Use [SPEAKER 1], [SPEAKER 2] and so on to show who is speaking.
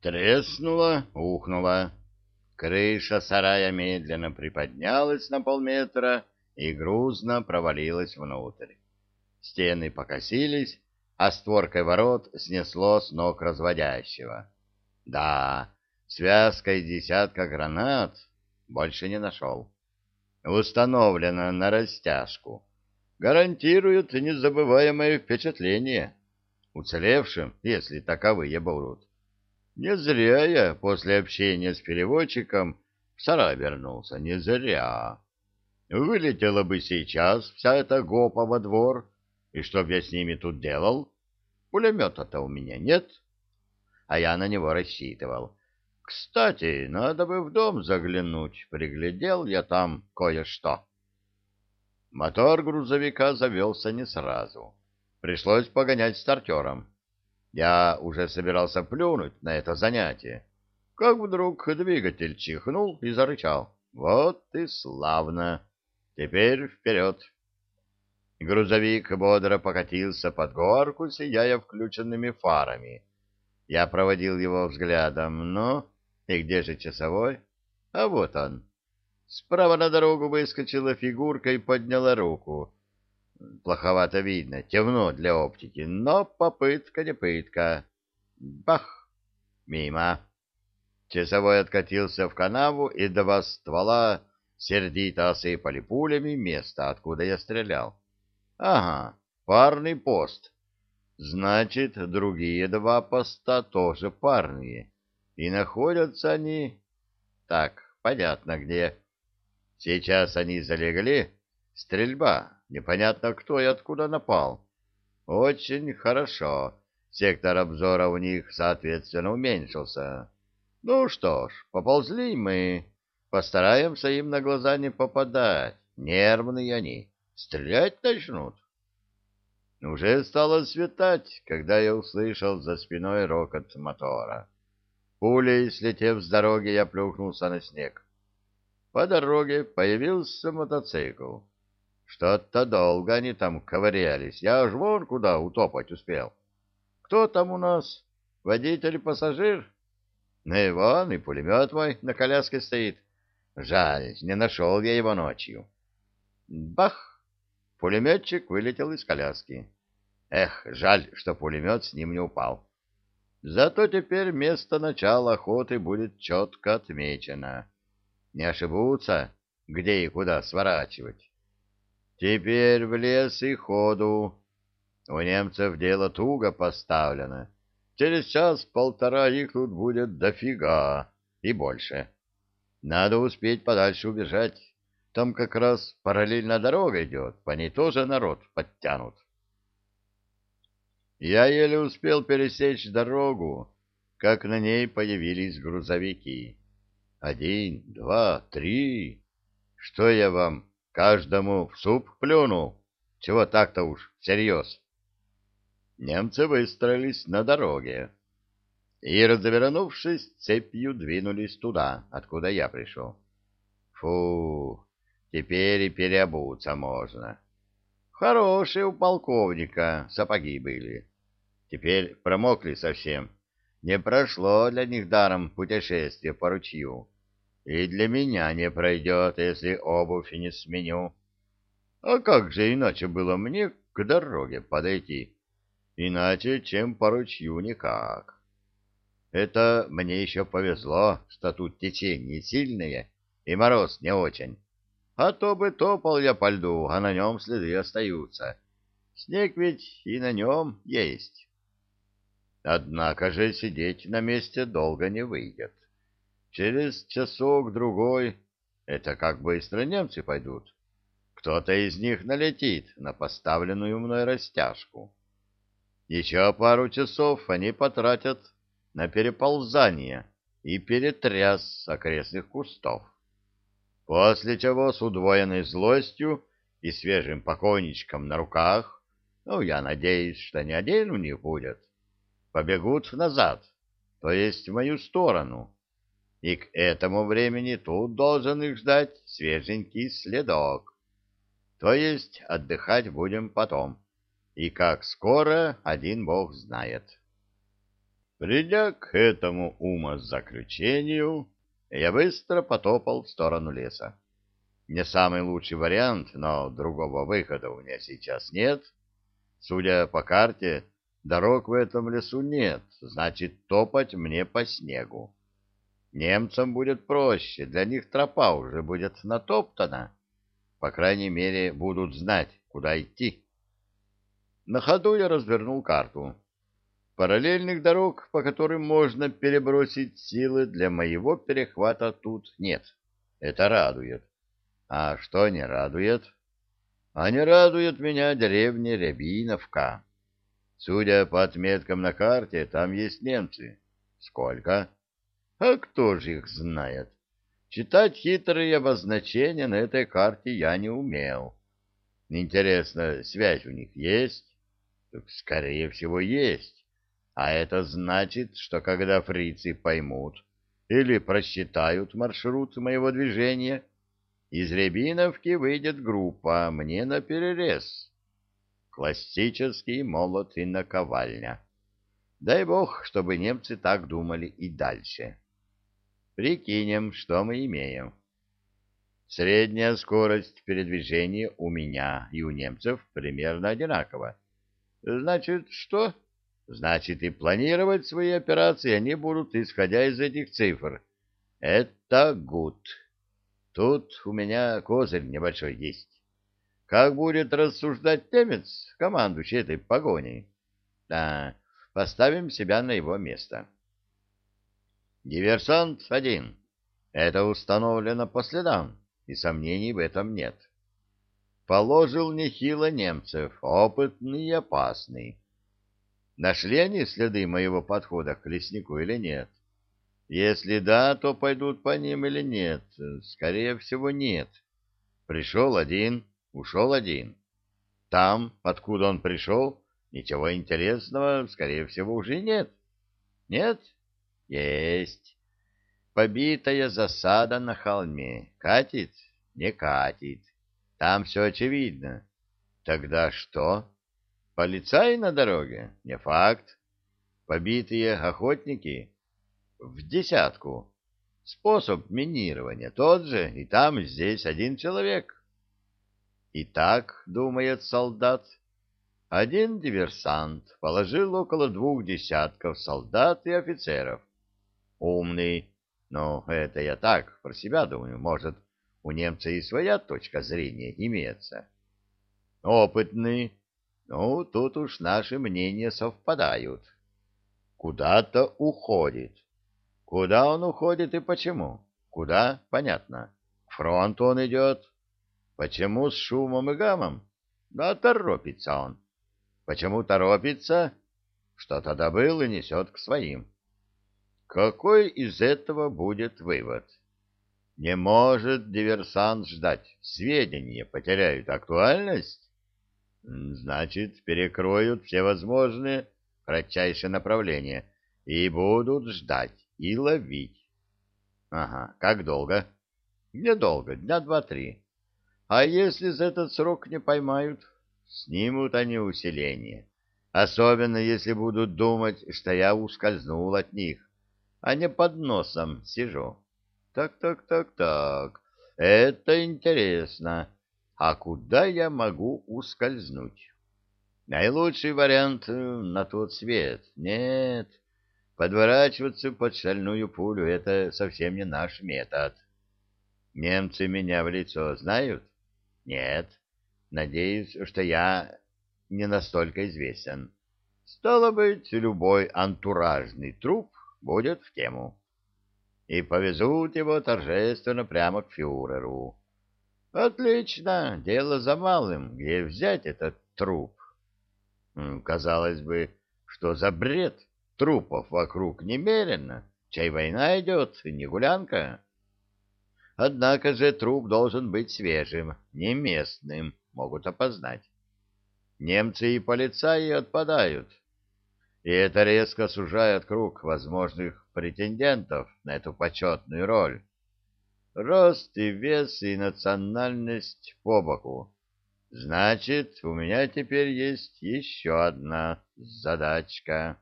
[SPEAKER 1] Треснуло, ухнуло. Крыша сарая медленно приподнялась на полметра и грузно провалилась внутрь. Стены покосились, а створкой ворот снесло с ног разводящего. Да, связка из десятка гранат больше не нашел. Установлено на растяжку. Гарантирует незабываемое впечатление. Уцелевшим, если таковые будут. Не зря я после общения с переводчиком в сарай вернулся, не зря. Вылетела бы сейчас вся эта гопа во двор, и что б я с ними тут делал? Пулемета-то у меня нет, а я на него рассчитывал. Кстати, надо бы в дом заглянуть, приглядел я там кое-что. Мотор грузовика завелся не сразу. Пришлось погонять стартером. Я уже собирался плюнуть на это занятие, как вдруг двигатель чихнул и зарычал. Вот и славно! Теперь вперед! Грузовик бодро покатился под горку, сияя включенными фарами. Я проводил его взглядом. Ну, и где же часовой? А вот он. Справа на дорогу выскочила фигурка и подняла руку. Плоховато видно, темно для оптики, но попытка не пытка. Бах! Мимо. Часовой откатился в канаву, и два ствола сердито осыпали пулями место, откуда я стрелял. Ага, парный пост. Значит, другие два поста тоже парные. И находятся они... Так, понятно где. Сейчас они залегли. Стрельба. Непонятно, кто и откуда напал. Очень хорошо. Сектор обзора у них, соответственно, уменьшился. Ну что ж, поползли мы. Постараемся им на глаза не попадать. Нервные они. Стрелять начнут. Уже стало светать, когда я услышал за спиной рокот мотора. Пулей, слетев с дороги, я плюхнулся на снег. По дороге появился мотоцикл. Что-то долго они там ковырялись. Я аж вон куда утопать успел. Кто там у нас? Водитель и пассажир? Ну и вон, и пулемет мой на коляске стоит. Жаль, не нашел я его ночью. Бах! Пулеметчик вылетел из коляски. Эх, жаль, что пулемет с ним не упал. Зато теперь место начала охоты будет четко отмечено. Не ошибутся, где и куда сворачивать. Теперь в лес и ходу. У немцев дело туго поставлено. Через час-полтора их тут будет дофига и больше. Надо успеть подальше убежать. Там как раз параллельно дорога идет, по ней тоже народ подтянут. Я еле успел пересечь дорогу, как на ней появились грузовики. Один, два, три. Что я вам, Каждому в суп плюнул. Чего так-то уж, всерьез. Немцы выстроились на дороге и, развернувшись, цепью двинулись туда, откуда я пришел. Фу, теперь и переобуться можно. Хорошие у полковника сапоги были. Теперь промокли совсем. Не прошло для них даром путешествие по ручью и для меня не пройдет, если обувь не сменю. А как же иначе было мне к дороге подойти? Иначе, чем по ручью, никак. Это мне еще повезло, что тут течение сильное и мороз не очень. А то бы топал я по льду, а на нем следы остаются. Снег ведь и на нем есть. Однако же сидеть на месте долго не выйдет. Через часок-другой, это как быстро немцы пойдут, кто-то из них налетит на поставленную мной растяжку. Еще пару часов они потратят на переползание и перетряс окрестных кустов. После чего с удвоенной злостью и свежим покойничком на руках, ну, я надеюсь, что не один у них будет, побегут назад, то есть в мою сторону, и к этому времени тут должен их ждать свеженький следок. То есть отдыхать будем потом, и как скоро один бог знает. Придя к этому умозаключению, я быстро потопал в сторону леса. Не самый лучший вариант, но другого выхода у меня сейчас нет. Судя по карте, дорог в этом лесу нет, значит, топать мне по снегу. Немцам будет проще, для них тропа уже будет натоптана. По крайней мере, будут знать, куда идти. На ходу я развернул карту. Параллельных дорог, по которым можно перебросить силы для моего перехвата, тут нет. Это радует. А что не радует? А не радует меня деревня Рябиновка. Судя по отметкам на карте, там есть немцы. Сколько? А кто же их знает? Читать хитрые обозначения на этой карте я не умел. Интересно, связь у них есть? Скорее всего, есть. А это значит, что когда фрицы поймут или просчитают маршрут моего движения, из Рябиновки выйдет группа мне на перерез. Классический молот и наковальня. Дай бог, чтобы немцы так думали и дальше. Прикинем, что мы имеем. Средняя скорость передвижения у меня и у немцев примерно одинакова. Значит, что? Значит, и планировать свои операции они будут, исходя из этих цифр. Это гуд. Тут у меня козырь небольшой есть. Как будет рассуждать немец, командующий этой погоней? Да, поставим себя на его место. Диверсант один. Это установлено по следам, и сомнений в этом нет. Положил нехило немцев, опытный и опасный. Нашли они следы моего подхода к леснику или нет? Если да, то пойдут по ним или нет? Скорее всего, нет. Пришел один, ушел один. Там, откуда он пришел, ничего интересного, скорее всего, уже нет. Нет? Есть. Побитая засада на холме. Катит? Не катит. Там все очевидно. Тогда что? Полицаи на дороге? Не факт. Побитые охотники? В десятку. Способ минирования тот же, и там, и здесь один человек. И так, думает солдат, один диверсант положил около двух десятков солдат и офицеров. Умный, но это я так про себя думаю, может, у немца и своя точка зрения имеется. Опытный, ну, тут уж наши мнения совпадают. Куда-то уходит. Куда он уходит и почему? Куда? Понятно. К фронту он идет. Почему с шумом и гамом? Да торопится он. Почему торопится? Что-то добыл и несет к своим. Какой из этого будет вывод? Не может диверсант ждать. Сведения потеряют актуальность? Значит, перекроют все возможные кратчайшие направления и будут ждать и ловить. Ага, как долго? Недолго, дня два-три. А если за этот срок не поймают, снимут они усиление. Особенно, если будут думать, что я ускользнул от них, а не под носом сижу. Так, так, так, так, это интересно. А куда я могу ускользнуть? Наилучший вариант э, на тот свет. Нет, подворачиваться под шальную пулю — это совсем не наш метод. Немцы меня в лицо знают? Нет. Надеюсь, что я не настолько известен. Стало быть, любой антуражный труп будет в тему. И повезут его торжественно прямо к фюреру. Отлично, дело за малым, где взять этот труп. Казалось бы, что за бред, трупов вокруг немерено, чай война идет, не гулянка. Однако же труп должен быть свежим, не местным, могут опознать. Немцы и полицаи отпадают, и это резко сужает круг возможных претендентов на эту почетную роль рост и вес и национальность по боку. Значит, у меня теперь есть еще одна задачка.